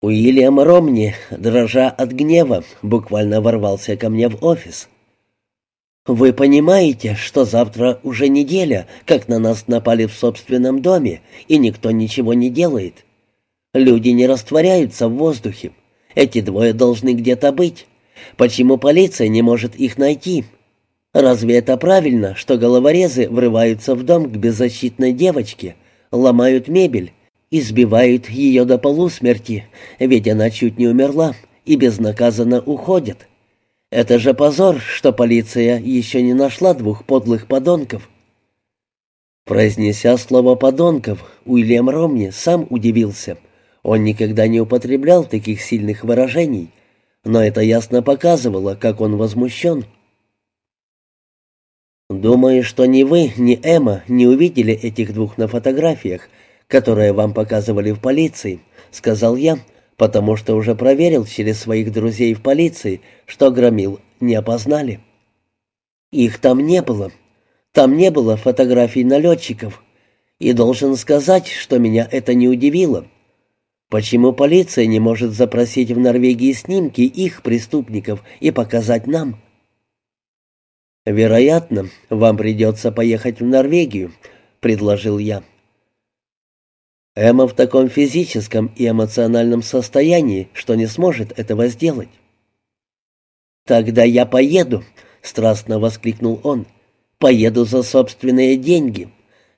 Уильям Ромни, дрожа от гнева, буквально ворвался ко мне в офис. «Вы понимаете, что завтра уже неделя, как на нас напали в собственном доме, и никто ничего не делает? Люди не растворяются в воздухе. Эти двое должны где-то быть. Почему полиция не может их найти? Разве это правильно, что головорезы врываются в дом к беззащитной девочке, ломают мебель, избивают ее до полусмерти, ведь она чуть не умерла, и безнаказанно уходят. Это же позор, что полиция еще не нашла двух подлых подонков. Произнеся слово «подонков», Уильям Ромни сам удивился. Он никогда не употреблял таких сильных выражений, но это ясно показывало, как он возмущен. «Думаю, что ни вы, ни Эмма не увидели этих двух на фотографиях, которые вам показывали в полиции», — сказал я, потому что уже проверил через своих друзей в полиции, что громил не опознали. «Их там не было. Там не было фотографий налетчиков. И должен сказать, что меня это не удивило. Почему полиция не может запросить в Норвегии снимки их преступников и показать нам?» «Вероятно, вам придется поехать в Норвегию», — предложил я. Эмма в таком физическом и эмоциональном состоянии, что не сможет этого сделать. «Тогда я поеду», — страстно воскликнул он. «Поеду за собственные деньги.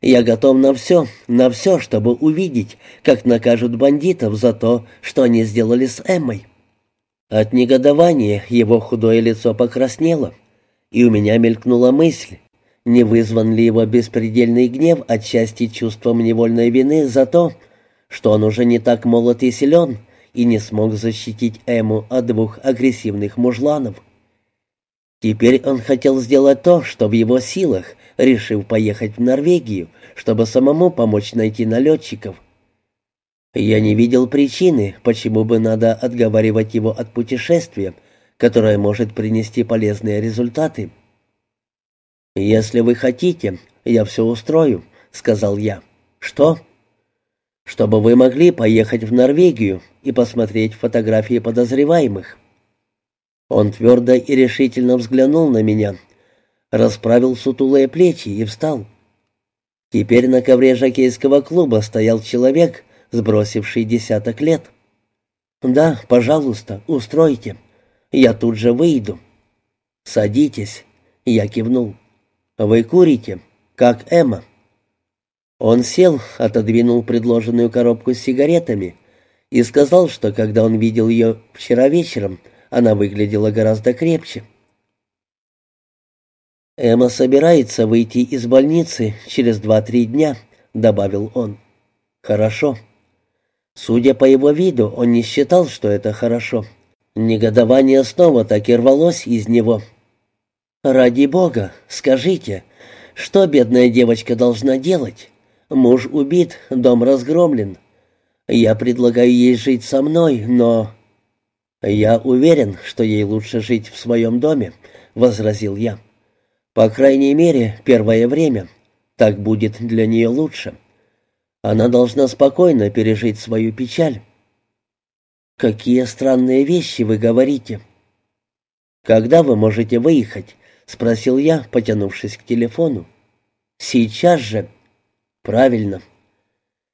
Я готов на все, на все, чтобы увидеть, как накажут бандитов за то, что они сделали с Эммой». От негодования его худое лицо покраснело, и у меня мелькнула мысль, не вызван ли его беспредельный гнев отчасти чувством невольной вины за то, что он уже не так молод и силен и не смог защитить Эму от двух агрессивных мужланов. Теперь он хотел сделать то, что в его силах, решив поехать в Норвегию, чтобы самому помочь найти налетчиков. Я не видел причины, почему бы надо отговаривать его от путешествия, которое может принести полезные результаты. «Если вы хотите, я все устрою», — сказал я. «Что?» «Чтобы вы могли поехать в Норвегию и посмотреть фотографии подозреваемых». Он твердо и решительно взглянул на меня, расправил сутулые плечи и встал. Теперь на ковре жокейского клуба стоял человек, сбросивший десяток лет. «Да, пожалуйста, устройте. Я тут же выйду». «Садитесь», — я кивнул. «Вы курите, как Эмма». Он сел, отодвинул предложенную коробку с сигаретами и сказал, что когда он видел ее вчера вечером, она выглядела гораздо крепче. «Эмма собирается выйти из больницы через два-три дня», — добавил он. «Хорошо». Судя по его виду, он не считал, что это хорошо. Негодование снова так и рвалось из него. «Ради Бога, скажите, что бедная девочка должна делать? Муж убит, дом разгромлен. Я предлагаю ей жить со мной, но...» «Я уверен, что ей лучше жить в своем доме», — возразил я. «По крайней мере, первое время. Так будет для нее лучше. Она должна спокойно пережить свою печаль». «Какие странные вещи вы говорите». «Когда вы можете выехать?» — спросил я, потянувшись к телефону. «Сейчас же». «Правильно».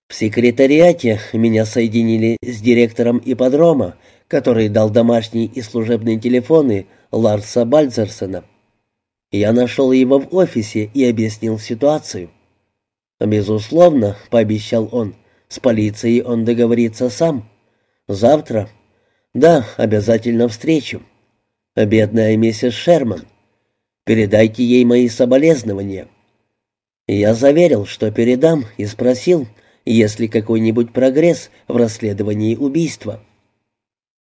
В секретариате меня соединили с директором ипподрома, который дал домашний и служебные телефоны Ларса Бальзерсона. Я нашел его в офисе и объяснил ситуацию. «Безусловно», — пообещал он, — «с полицией он договорится сам. Завтра?» «Да, обязательно встречу». «Бедная миссис Шерман». Передайте ей мои соболезнования». Я заверил, что передам, и спросил, есть ли какой-нибудь прогресс в расследовании убийства.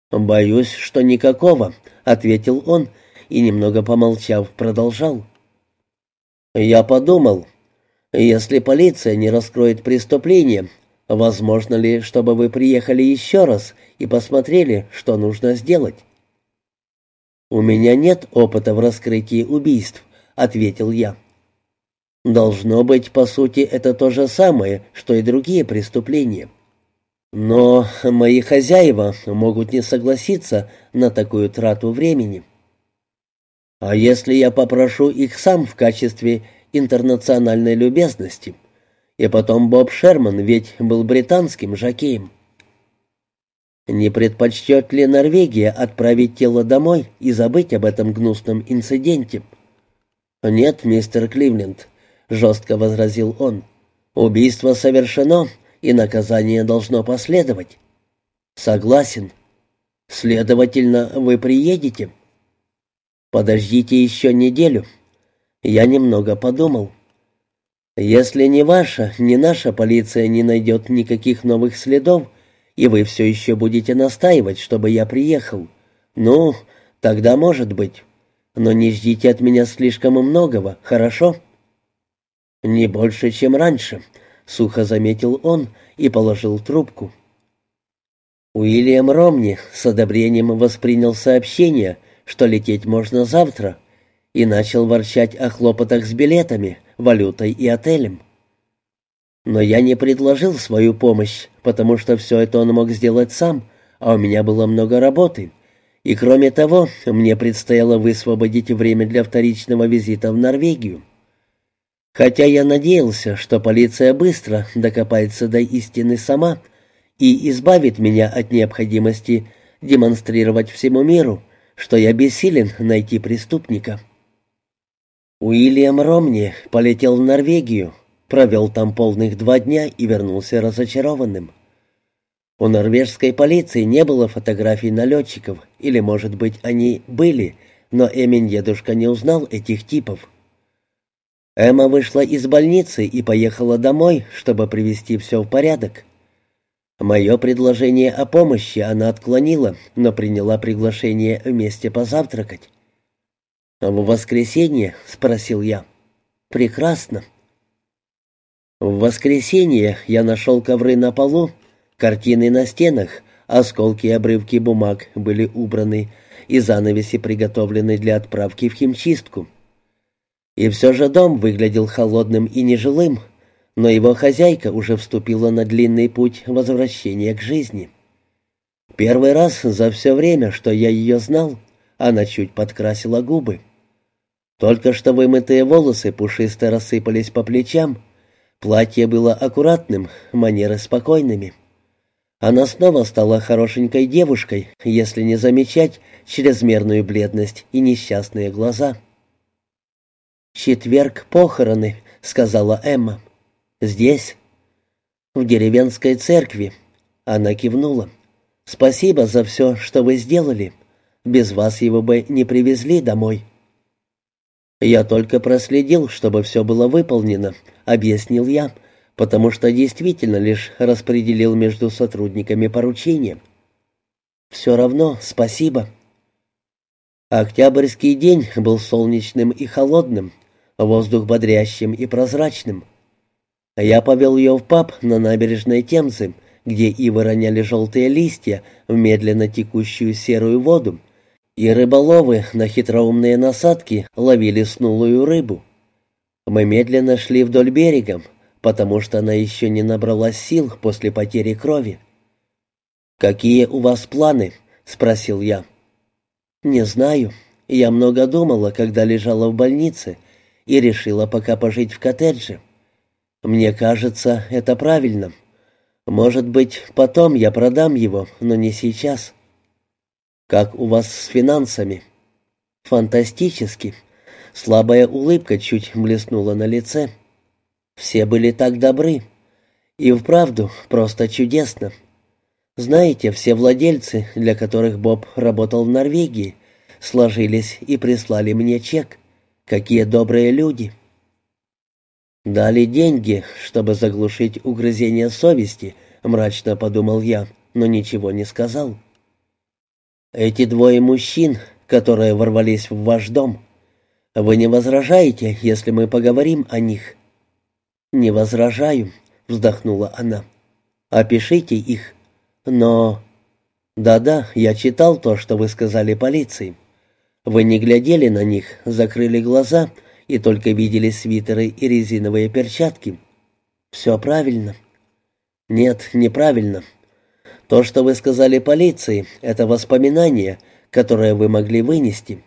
«Боюсь, что никакого», — ответил он и, немного помолчав, продолжал. «Я подумал, если полиция не раскроет преступление, возможно ли, чтобы вы приехали еще раз и посмотрели, что нужно сделать?» «У меня нет опыта в раскрытии убийств», — ответил я. «Должно быть, по сути, это то же самое, что и другие преступления. Но мои хозяева могут не согласиться на такую трату времени. А если я попрошу их сам в качестве интернациональной любезности? И потом Боб Шерман ведь был британским жокеем. Не предпочтет ли Норвегия отправить тело домой и забыть об этом гнусном инциденте? Нет, мистер Кливленд, жестко возразил он. Убийство совершено, и наказание должно последовать. Согласен. Следовательно, вы приедете. Подождите еще неделю. Я немного подумал. Если ни ваша, ни наша полиция не найдет никаких новых следов, и вы все еще будете настаивать, чтобы я приехал, ну, тогда может быть. Но не ждите от меня слишком многого, хорошо? Не больше, чем раньше, — сухо заметил он и положил трубку. Уильям Ромни с одобрением воспринял сообщение, что лететь можно завтра, и начал ворчать о хлопотах с билетами, валютой и отелем. Но я не предложил свою помощь, потому что все это он мог сделать сам, а у меня было много работы. И кроме того, мне предстояло высвободить время для вторичного визита в Норвегию. Хотя я надеялся, что полиция быстро докопается до истины сама и избавит меня от необходимости демонстрировать всему миру, что я бессилен найти преступника. Уильям Ромни полетел в Норвегию, провел там полных два дня и вернулся разочарованным. У норвежской полиции не было фотографий налетчиков, или, может быть, они были, но Эмин дедушка не узнал этих типов. Эмма вышла из больницы и поехала домой, чтобы привести все в порядок. Мое предложение о помощи она отклонила, но приняла приглашение вместе позавтракать. «В воскресенье?» — спросил я. «Прекрасно». В воскресенье я нашел ковры на полу, картины на стенах, осколки и обрывки бумаг были убраны и занавеси приготовлены для отправки в химчистку. И все же дом выглядел холодным и нежилым, но его хозяйка уже вступила на длинный путь возвращения к жизни. Первый раз за все время, что я ее знал, она чуть подкрасила губы. Только что вымытые волосы пушисто рассыпались по плечам, платье было аккуратным, манеры спокойными. Она снова стала хорошенькой девушкой, если не замечать чрезмерную бледность и несчастные глаза. «Четверг похороны», — сказала Эмма. «Здесь?» «В деревенской церкви». Она кивнула. «Спасибо за все, что вы сделали. Без вас его бы не привезли домой». «Я только проследил, чтобы все было выполнено», — объяснил я, потому что действительно лишь распределил между сотрудниками поручения. «Все равно спасибо». Октябрьский день был солнечным и холодным, воздух бодрящим и прозрачным. Я повел ее в паб на набережной Темзы, где ивы роняли желтые листья в медленно текущую серую воду, и рыболовы на хитроумные насадки ловили снулую рыбу. Мы медленно шли вдоль берега, потому что она еще не набралась сил после потери крови. «Какие у вас планы?» — спросил я. «Не знаю. Я много думала, когда лежала в больнице, и решила пока пожить в коттедже. Мне кажется, это правильно. Может быть, потом я продам его, но не сейчас. Как у вас с финансами? Фантастически. Слабая улыбка чуть блеснула на лице. Все были так добры. И вправду просто чудесно. Знаете, все владельцы, для которых Боб работал в Норвегии, сложились и прислали мне чек. Какие добрые люди. Дали деньги, чтобы заглушить угрызение совести, мрачно подумал я, но ничего не сказал. Эти двое мужчин, которые ворвались в ваш дом, вы не возражаете, если мы поговорим о них? Не возражаю, вздохнула она. Опишите их. Но Да-да, я читал то, что вы сказали полиции. Вы не глядели на них, закрыли глаза и только видели свитеры и резиновые перчатки. Все правильно. Нет, неправильно. То, что вы сказали полиции, это воспоминание, которое вы могли вынести.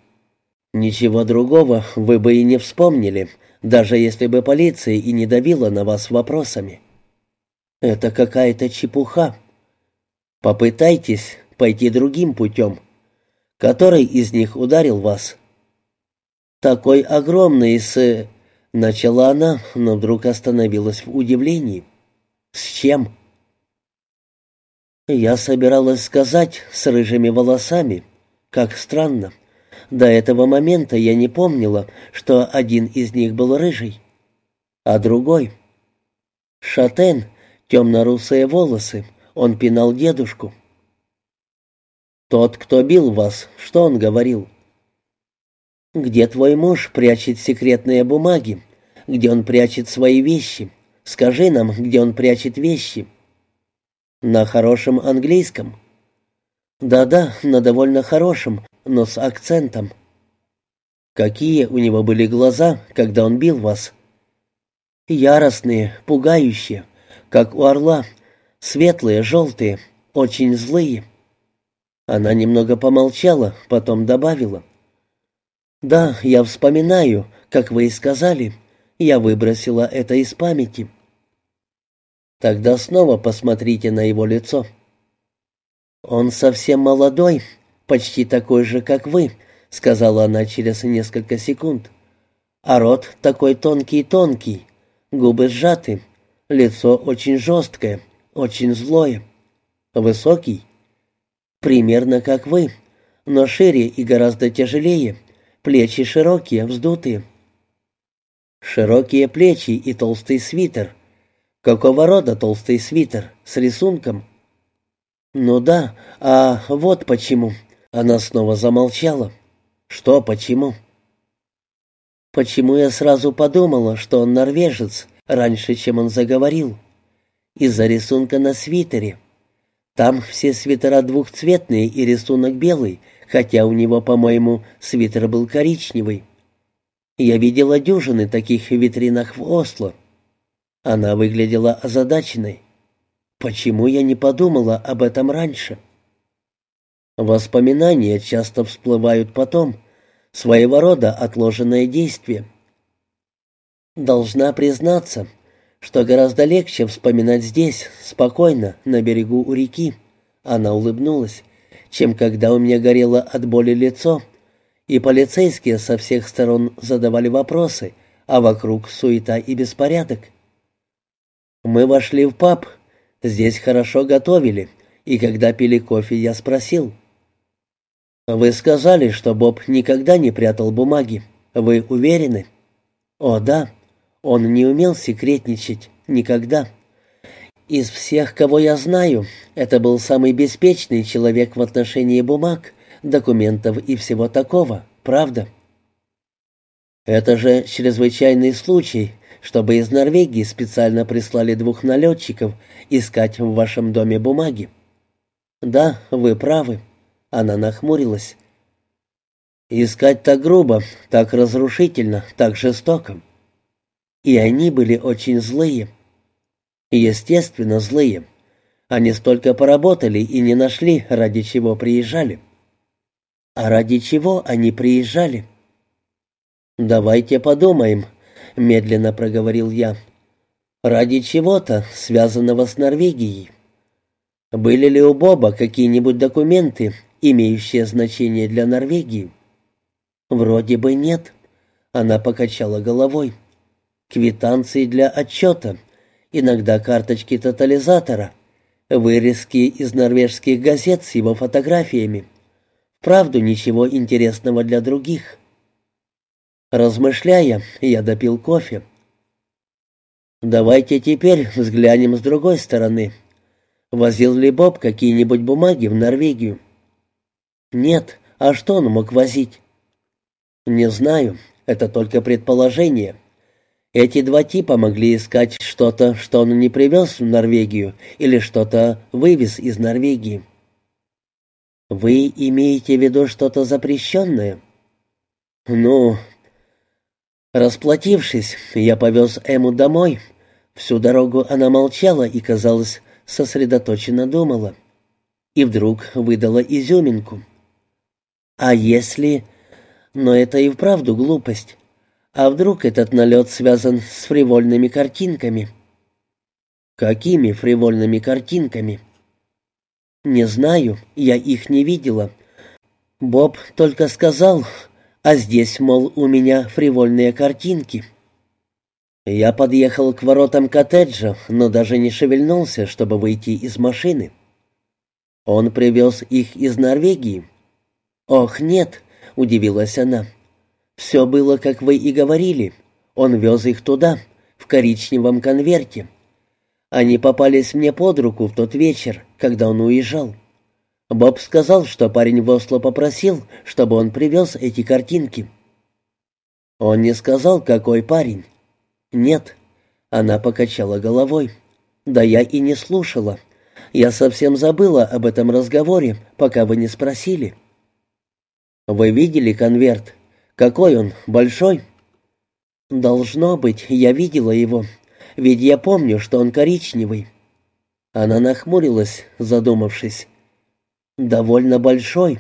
Ничего другого вы бы и не вспомнили, даже если бы полиция и не давила на вас вопросами. Это какая-то чепуха. Попытайтесь пойти другим путем. Который из них ударил вас? Такой огромный с... Начала она, но вдруг остановилась в удивлении. «С чем?» Я собиралась сказать «с рыжими волосами». Как странно. До этого момента я не помнила, что один из них был рыжий, а другой — шатен, темно-русые волосы, он пинал дедушку. «Тот, кто бил вас, что он говорил?» «Где твой муж прячет секретные бумаги? Где он прячет свои вещи? Скажи нам, где он прячет вещи?» «На хорошем английском?» «Да-да, на довольно хорошем, но с акцентом». «Какие у него были глаза, когда он бил вас?» «Яростные, пугающие, как у орла, светлые, желтые, очень злые». Она немного помолчала, потом добавила. «Да, я вспоминаю, как вы и сказали. Я выбросила это из памяти». «Тогда снова посмотрите на его лицо». «Он совсем молодой, почти такой же, как вы», — сказала она через несколько секунд. «А рот такой тонкий-тонкий, губы сжаты, лицо очень жесткое, очень злое. Высокий? Примерно как вы, но шире и гораздо тяжелее. Плечи широкие, вздутые. Широкие плечи и толстый свитер. Какого рода толстый свитер? С рисунком? Ну да, а вот почему. Она снова замолчала. Что почему? Почему я сразу подумала, что он норвежец, раньше, чем он заговорил? Из-за рисунка на свитере. Там все свитера двухцветные и рисунок белый — хотя у него, по-моему, свитер был коричневый. Я видела дюжины таких в витринах в Осло. Она выглядела озадаченной. Почему я не подумала об этом раньше? Воспоминания часто всплывают потом, своего рода отложенное действие. Должна признаться, что гораздо легче вспоминать здесь, спокойно, на берегу у реки. Она улыбнулась чем когда у меня горело от боли лицо, и полицейские со всех сторон задавали вопросы, а вокруг суета и беспорядок. Мы вошли в паб, здесь хорошо готовили, и когда пили кофе, я спросил. «Вы сказали, что Боб никогда не прятал бумаги. Вы уверены?» «О, да. Он не умел секретничать. Никогда». Из всех, кого я знаю, это был самый беспечный человек в отношении бумаг, документов и всего такого, правда? Это же чрезвычайный случай, чтобы из Норвегии специально прислали двух налетчиков искать в вашем доме бумаги. Да, вы правы. Она нахмурилась. Искать так грубо, так разрушительно, так жестоко. И они были очень злые. Естественно, злые. Они столько поработали и не нашли, ради чего приезжали. А ради чего они приезжали? «Давайте подумаем», — медленно проговорил я. «Ради чего-то, связанного с Норвегией. Были ли у Боба какие-нибудь документы, имеющие значение для Норвегии?» «Вроде бы нет», — она покачала головой. «Квитанции для отчета, иногда карточки тотализатора, вырезки из норвежских газет с его фотографиями. Правду ничего интересного для других. Размышляя, я допил кофе. Давайте теперь взглянем с другой стороны. Возил ли Боб какие-нибудь бумаги в Норвегию? Нет. А что он мог возить? Не знаю. Это только предположение. Эти два типа могли искать что-то, что он не привез в Норвегию, или что-то вывез из Норвегии. Вы имеете в виду что-то запрещенное? Ну, расплатившись, я повез Эму домой. Всю дорогу она молчала и, казалось, сосредоточенно думала. и вдруг выдала изюминку. «А если...» Но это и вправду глупость. А вдруг этот налет связан с фривольными картинками? Какими фривольными картинками? Не знаю, я их не видела. Боб только сказал, а здесь, мол, у меня фривольные картинки. Я подъехал к воротам коттеджа, но даже не шевельнулся, чтобы выйти из машины. Он привез их из Норвегии. Ох, нет, — удивилась она. «Все было, как вы и говорили. Он вез их туда, в коричневом конверте. Они попались мне под руку в тот вечер, когда он уезжал. Боб сказал, что парень в Осло попросил, чтобы он привез эти картинки». «Он не сказал, какой парень?» «Нет». Она покачала головой. «Да я и не слушала. Я совсем забыла об этом разговоре, пока вы не спросили». «Вы видели конверт? Какой он, большой?» «Должно быть, я видела его, ведь я помню, что он коричневый». Она нахмурилась, задумавшись. «Довольно большой,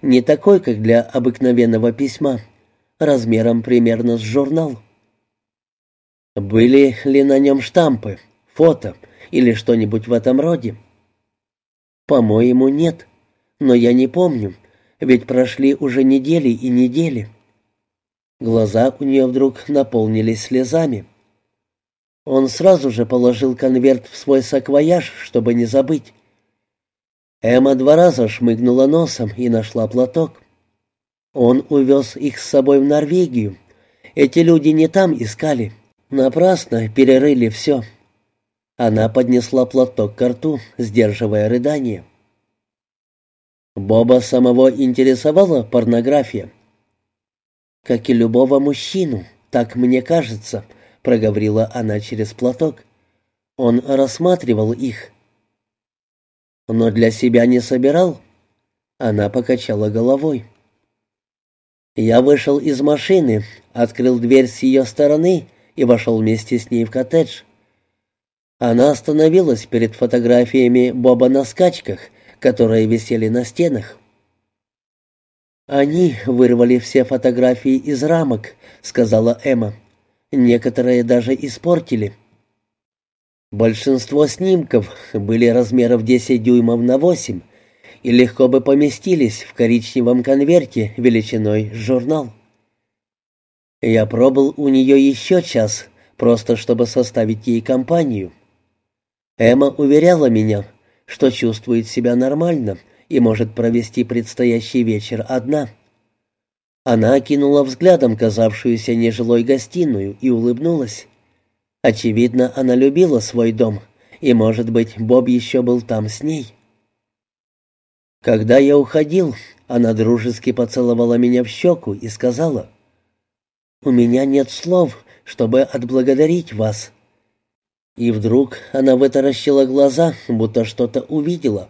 не такой, как для обыкновенного письма, размером примерно с журнал». «Были ли на нем штампы, фото или что-нибудь в этом роде?» «По-моему, нет, но я не помню» ведь прошли уже недели и недели. Глаза у нее вдруг наполнились слезами. Он сразу же положил конверт в свой саквояж, чтобы не забыть. Эмма два раза шмыгнула носом и нашла платок. Он увез их с собой в Норвегию. Эти люди не там искали. Напрасно перерыли все. Она поднесла платок к рту, сдерживая рыдание. Боба самого интересовала порнография. «Как и любого мужчину, так мне кажется», — проговорила она через платок. Он рассматривал их. «Но для себя не собирал?» Она покачала головой. Я вышел из машины, открыл дверь с ее стороны и вошел вместе с ней в коттедж. Она остановилась перед фотографиями Боба на скачках которые висели на стенах. «Они вырвали все фотографии из рамок», — сказала Эмма. «Некоторые даже испортили». Большинство снимков были размеров 10 дюймов на 8 и легко бы поместились в коричневом конверте величиной журнал. Я пробыл у нее еще час, просто чтобы составить ей компанию. Эмма уверяла меня, что чувствует себя нормально и может провести предстоящий вечер одна. Она окинула взглядом казавшуюся нежилой гостиную и улыбнулась. Очевидно, она любила свой дом, и, может быть, Боб еще был там с ней. Когда я уходил, она дружески поцеловала меня в щеку и сказала, «У меня нет слов, чтобы отблагодарить вас. И вдруг она вытаращила глаза, будто что-то увидела.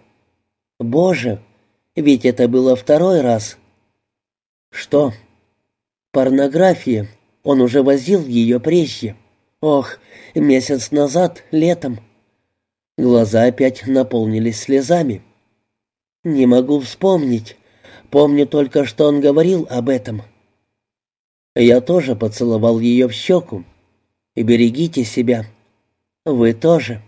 «Боже, ведь это было второй раз». «Что?» «Порнография. Он уже возил ее прежде. Ох, месяц назад, летом». Глаза опять наполнились слезами. «Не могу вспомнить. Помню только, что он говорил об этом». Я тоже поцеловал ее в щеку. «Берегите себя». «Вы тоже».